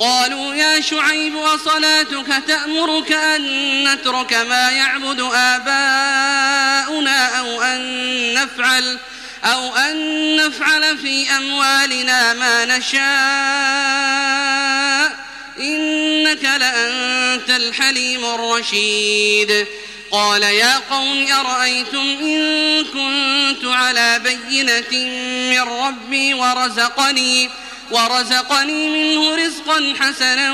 قالوا يا شعيب وصلاتك تأمرك أن نترك ما يعبد آباؤنا أو أن نفعل أو أن نفعل في أموالنا ما نشاء إنك لأنت الحليم الرشيد. قال يا قوم أرأيتم إن كنت على بينة من ربي ورزقني ورزقني منه رزقا حسنا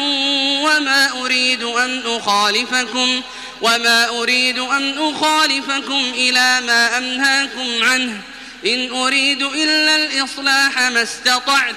وما أريد أن أخالفكم وما أريد أن أخالفكم إلى ما أنهاكم عنه. إن أريد إلا الإصلاح ما استطعت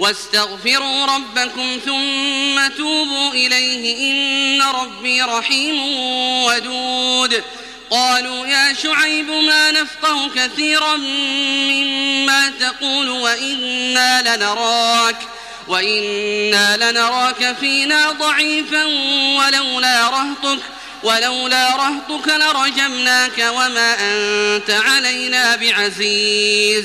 واستغفروا ربكم ثم توبوا إليه إن ربي رحيم ودود. قالوا يا شعيب ما نفقه كثيرا مما تقول وإنا لنراك وإنا لنراك فينا ضعيفا ولولا رهطك ولولا رهطك لرجمناك وما أنت علينا بعزيز.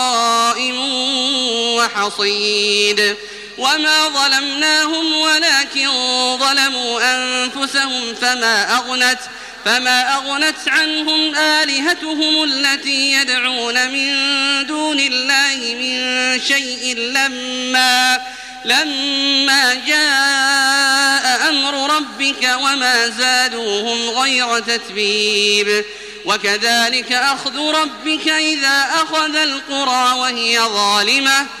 وحصيد. وما ظلمناهم ولكن ظلموا أنفسهم فما أغنت فما أغنت عنهم آلهتهم التي يدعون من دون الله من شيء لما لما جاء أمر ربك وما زادوهم غير تتبيب. وكذلك أخذ ربك إذا أخذ القرى وهي ظالمة.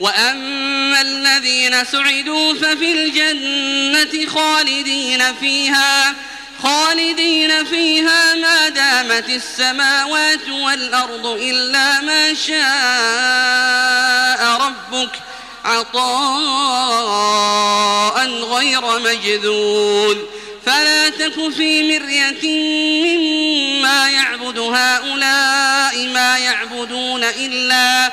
وأما الذين سعدوا ففي الجنة خالدين فيها خالدين فيها ما دامت السماوات والأرض إلا ما شاء ربك عطاء غير مجذول فلا تك في مرية مما يعبد هؤلاء ما يعبدون إلا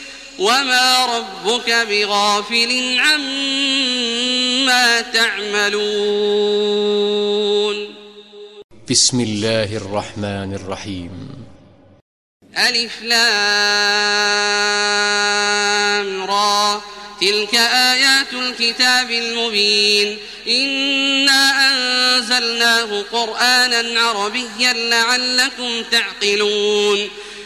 وما ربك بغافل عما تعملون. بسم الله الرحمن الرحيم. ألف لام را. تلك آيات الكتاب المبين. إنا أنزلناه قرآنا عربيا لعلكم تعقلون.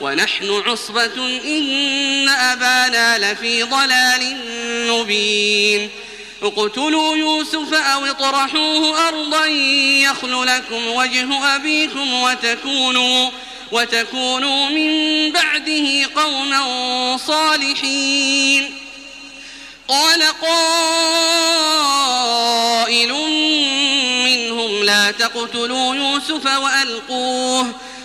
ونحن عصبة إن أبانا لفي ضلال مبين. اقتلوا يوسف أو اطرحوه أرضا يخل لكم وجه أبيكم وتكونوا وتكونوا من بعده قوما صالحين. قال قائل منهم لا تقتلوا يوسف وألقوه.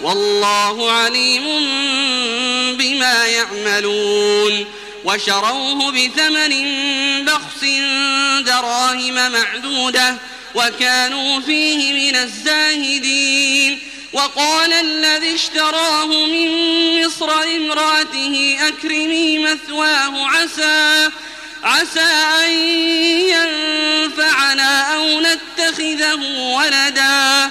والله عليم بما يعملون وشروه بثمن بخس دراهم معدودة وكانوا فيه من الزاهدين وقال الذي اشتراه من مصر امرأته أكرمي مثواه عسى عسى أن ينفعنا أو نتخذه ولدا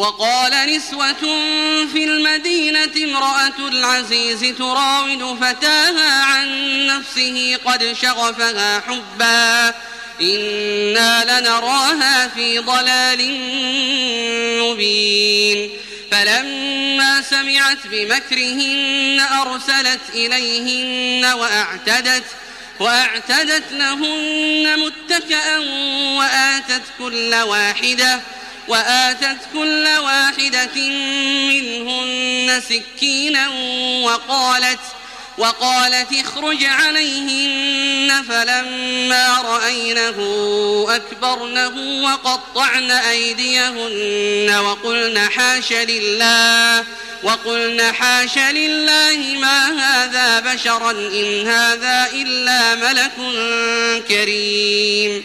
وقال نسوة في المدينة امرأة العزيز تراود فتاها عن نفسه قد شغفها حبا. إنا لنراها في ضلال مبين. فلما سمعت بمكرهن أرسلت إليهن وأعتدت وأعتدت لهن متكأ وآتت كل واحدة. وآتت كل واحدة منهن سكينا وقالت وقالت اخرج عليهن فلما رأينه أكبرنه وقطعن أيديهن وقلن حاش لله وقلن حاش لله ما هذا بشرا إن هذا إلا ملك كريم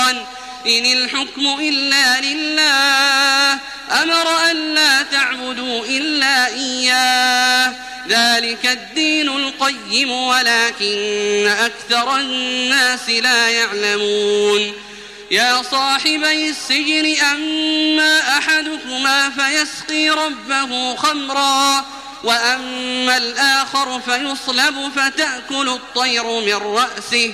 إن الحكم إلا لله أمر أن لا تعبدوا إلا إياه. ذلك الدين القيم ولكن أكثر الناس لا يعلمون. يا صاحبي السجن أما أحدكما فيسقي ربه خمرا وأما الآخر فيصلب فتأكل الطير من رأسه.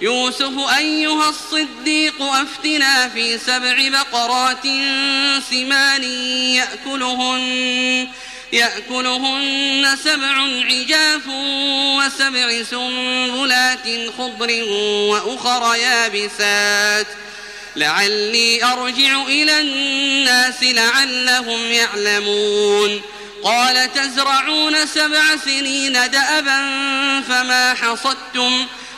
يوسف أيها الصديق أفتنا في سبع بقرات سمان يأكلهن يأكلهن سبع عجاف وسبع سنبلات خضر وأخر يابسات. لعلي أرجع إلى الناس لعلهم يعلمون. قال تزرعون سبع سنين دأبا فما حصدتم فما